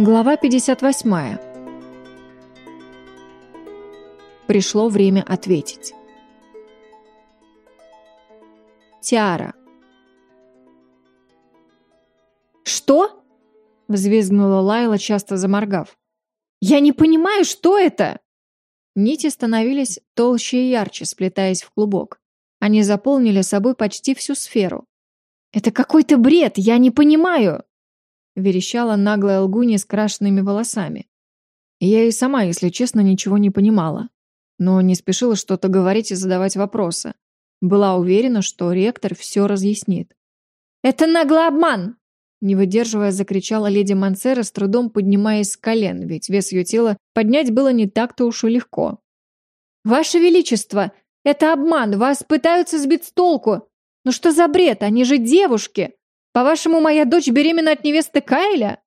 Глава 58. Пришло время ответить. Тиара. «Что?» — взвизгнула Лайла, часто заморгав. «Я не понимаю, что это?» Нити становились толще и ярче, сплетаясь в клубок. Они заполнили собой почти всю сферу. «Это какой-то бред, я не понимаю!» Верещала наглая лгунья с крашенными волосами. Я и сама, если честно, ничего не понимала. Но не спешила что-то говорить и задавать вопросы. Была уверена, что ректор все разъяснит. «Это наглый обман!» Не выдерживая, закричала леди Мансера, с трудом поднимаясь с колен, ведь вес ее тела поднять было не так-то уж и легко. «Ваше Величество, это обман, вас пытаются сбить с толку! Ну что за бред, они же девушки! По-вашему, моя дочь беременна от невесты Кайля?»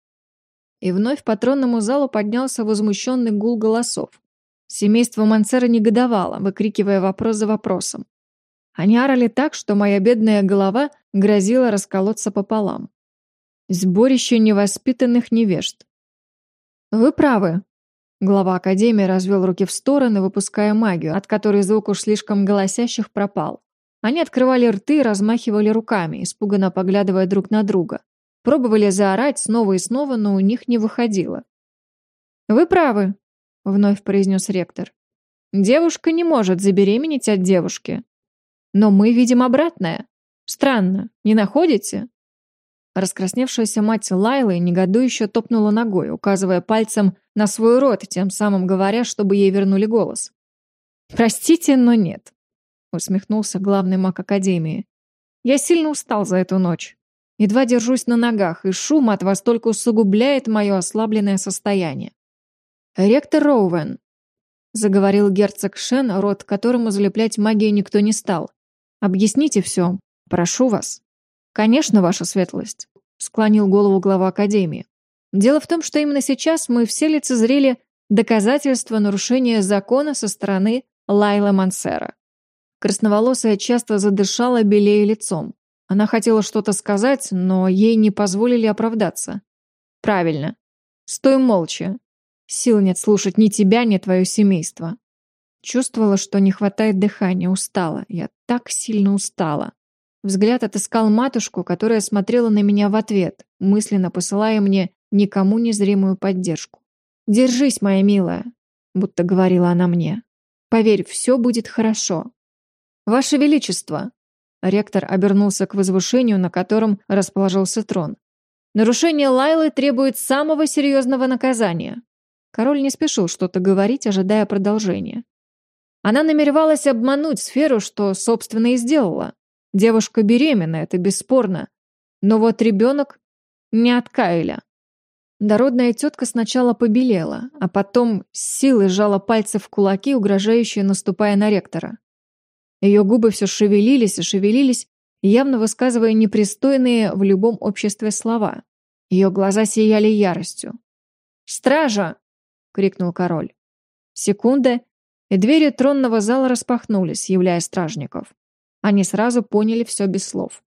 И вновь по тронному залу поднялся возмущенный гул голосов. Семейство Мансера негодовало, выкрикивая вопрос за вопросом. Они орали так, что моя бедная голова грозила расколоться пополам. Сборище невоспитанных невежд. «Вы правы», Глава Академии развел руки в стороны, выпуская магию, от которой звук уж слишком голосящих пропал. Они открывали рты и размахивали руками, испуганно поглядывая друг на друга. Пробовали заорать снова и снова, но у них не выходило. «Вы правы», — вновь произнес ректор. «Девушка не может забеременеть от девушки. Но мы видим обратное. Странно, не находите?» Раскрасневшаяся мать Лайлы негодующе топнула ногой, указывая пальцем на свой рот, тем самым говоря, чтобы ей вернули голос. «Простите, но нет. Усмехнулся главный маг Академии. «Я сильно устал за эту ночь. Едва держусь на ногах, и шум от вас только усугубляет мое ослабленное состояние». «Ректор Роуэн», — заговорил герцог Шен, рот которому залеплять магию никто не стал. «Объясните все. Прошу вас». «Конечно, ваша светлость», — склонил голову глава Академии. «Дело в том, что именно сейчас мы все лицезрели доказательства нарушения закона со стороны Лайла Мансера. Красноволосая часто задышала, белее лицом. Она хотела что-то сказать, но ей не позволили оправдаться. «Правильно. Стой молча. Сил нет слушать ни тебя, ни твое семейство». Чувствовала, что не хватает дыхания, устала. Я так сильно устала. Взгляд отыскал матушку, которая смотрела на меня в ответ, мысленно посылая мне никому незримую поддержку. «Держись, моя милая», — будто говорила она мне. «Поверь, все будет хорошо. «Ваше Величество!» Ректор обернулся к возвышению, на котором расположился трон. «Нарушение Лайлы требует самого серьезного наказания». Король не спешил что-то говорить, ожидая продолжения. Она намеревалась обмануть сферу, что, собственно, и сделала. Девушка беременна, это бесспорно. Но вот ребенок не от Кайля. Дородная тетка сначала побелела, а потом с силой сжала пальцы в кулаки, угрожающие наступая на ректора. Ее губы все шевелились и шевелились, явно высказывая непристойные в любом обществе слова. Ее глаза сияли яростью. «Стража!» — крикнул король. Секунда, и двери тронного зала распахнулись, являя стражников. Они сразу поняли все без слов.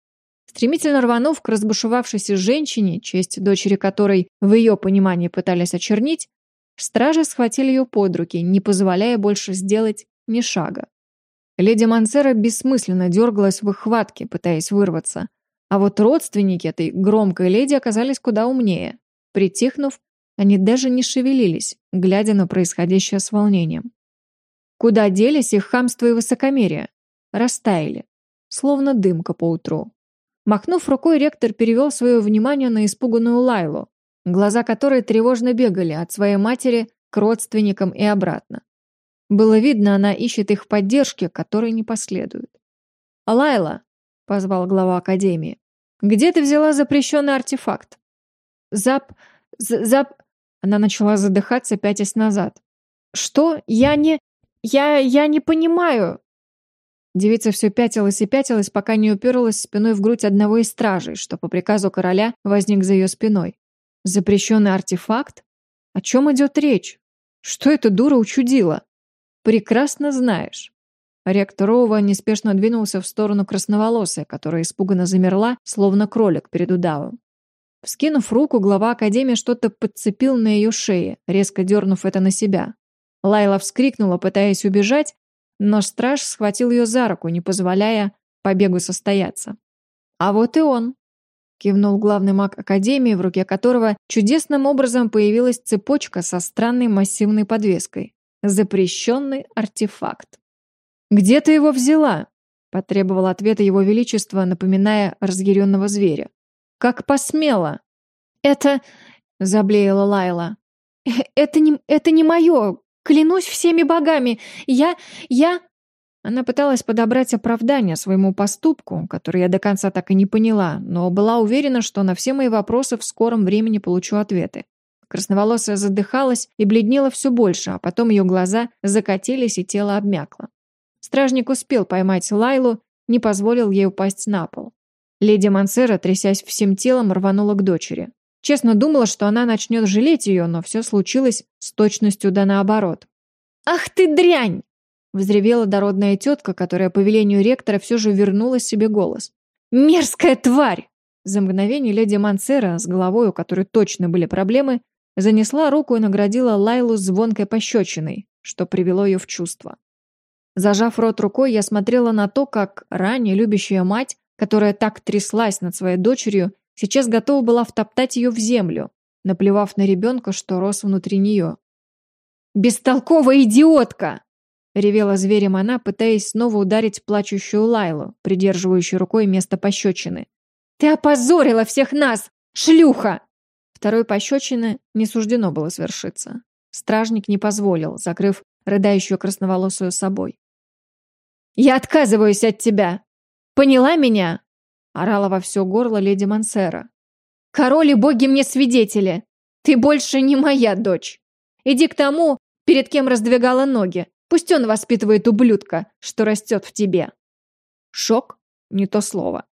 Стремительно рванув к разбушевавшейся женщине, честь дочери которой в ее понимании пытались очернить, стражи схватили ее под руки, не позволяя больше сделать ни шага. Леди Мансера бессмысленно дергалась в их хватке, пытаясь вырваться. А вот родственники этой громкой леди оказались куда умнее. Притихнув, они даже не шевелились, глядя на происходящее с волнением. Куда делись их хамство и высокомерие? Растаяли, словно дымка по утру. Махнув рукой, ректор перевел свое внимание на испуганную Лайлу, глаза которой тревожно бегали от своей матери к родственникам и обратно. Было видно, она ищет их поддержки, которой не последует. «Лайла», — позвал глава Академии, — «где ты взяла запрещенный артефакт?» «Зап... зап...» Она начала задыхаться, пятясь назад. «Что? Я не... я... я не понимаю...» Девица все пятилась и пятилась, пока не уперлась спиной в грудь одного из стражей, что по приказу короля возник за ее спиной. «Запрещенный артефакт? О чем идет речь? Что эта дура учудила?» Прекрасно знаешь». Ректор Роува неспешно двинулся в сторону красноволосой, которая испуганно замерла, словно кролик перед удавом. Вскинув руку, глава Академии что-то подцепил на ее шее, резко дернув это на себя. Лайла вскрикнула, пытаясь убежать, но страж схватил ее за руку, не позволяя побегу состояться. «А вот и он», — кивнул главный маг Академии, в руке которого чудесным образом появилась цепочка со странной массивной подвеской. Запрещенный артефакт. «Где ты его взяла?» — потребовал ответа его величество, напоминая разъяренного зверя. «Как посмело!» «Это...» — заблеяла Лайла. «Э, «Это не... это не мое! Клянусь всеми богами! Я... я...» Она пыталась подобрать оправдание своему поступку, который я до конца так и не поняла, но была уверена, что на все мои вопросы в скором времени получу ответы. Красноволосая задыхалась и бледнела все больше, а потом ее глаза закатились и тело обмякло. Стражник успел поймать Лайлу, не позволил ей упасть на пол. Леди Мансера, трясясь всем телом, рванула к дочери. Честно думала, что она начнет жалеть ее, но все случилось с точностью да наоборот. «Ах ты дрянь!» — взревела дородная тетка, которая по велению ректора все же вернула себе голос. «Мерзкая тварь!» За мгновение леди Мансера, с головой у которой точно были проблемы, занесла руку и наградила Лайлу звонкой пощечиной, что привело ее в чувство. Зажав рот рукой, я смотрела на то, как ранее любящая мать которая так тряслась над своей дочерью, сейчас готова была втоптать ее в землю, наплевав на ребенка, что рос внутри нее. «Бестолковая идиотка!» — ревела зверем она, пытаясь снова ударить плачущую Лайлу, придерживающую рукой место пощечины. «Ты опозорила всех нас, шлюха!» Второй пощечины не суждено было свершиться. Стражник не позволил, закрыв рыдающую красноволосую собой. «Я отказываюсь от тебя!» Поняла меня?» — орала во все горло леди Мансера. «Король и боги мне свидетели! Ты больше не моя дочь! Иди к тому, перед кем раздвигала ноги. Пусть он воспитывает ублюдка, что растет в тебе!» Шок — не то слово.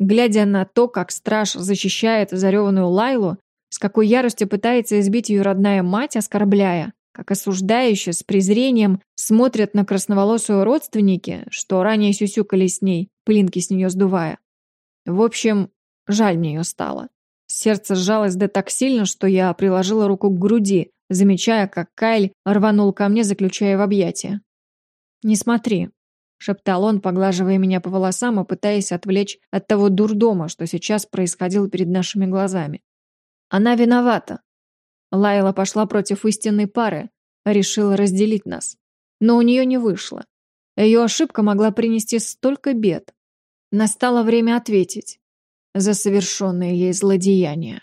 Глядя на то, как страж защищает зареванную Лайлу, с какой яростью пытается избить ее родная мать, оскорбляя, как осуждающие с презрением смотрят на красноволосую родственники, что ранее сюсюкали с ней, пылинки с нее сдувая. В общем, жаль мне ее стало. Сердце сжалось да так сильно, что я приложила руку к груди, замечая, как Кайль рванул ко мне, заключая в объятия. «Не смотри», — шептал он, поглаживая меня по волосам и пытаясь отвлечь от того дурдома, что сейчас происходило перед нашими глазами. «Она виновата. Лайла пошла против истинной пары, решила разделить нас. Но у нее не вышло. Ее ошибка могла принести столько бед. Настало время ответить за совершенные ей злодеяния.